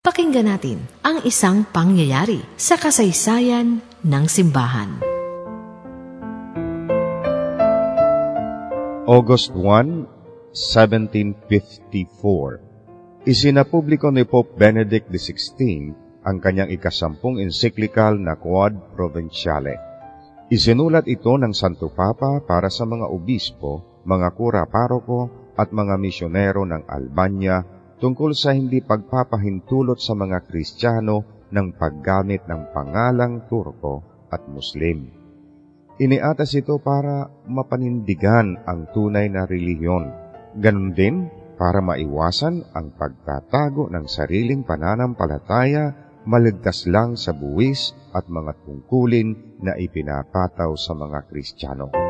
Pakinggan natin ang isang pangyayari sa kasaysayan ng simbahan. August 1, 1754 Isinapubliko ni Pope Benedict XVI ang kanyang ikasampung encyclical na Quod Provinciale. Isinulat ito ng Santo Papa para sa mga obispo, mga kura paroko at mga misyonero ng Albania tungkol sa hindi pagpapahintulot sa mga Kristiyano ng paggamit ng pangalang Turko at Muslim. Iniatas ito para mapanindigan ang tunay na relihiyon. Ganon din para maiwasan ang pagtatago ng sariling pananampalataya maligtas lang sa buwis at mga tungkulin na ipinapataw sa mga Kristiyano.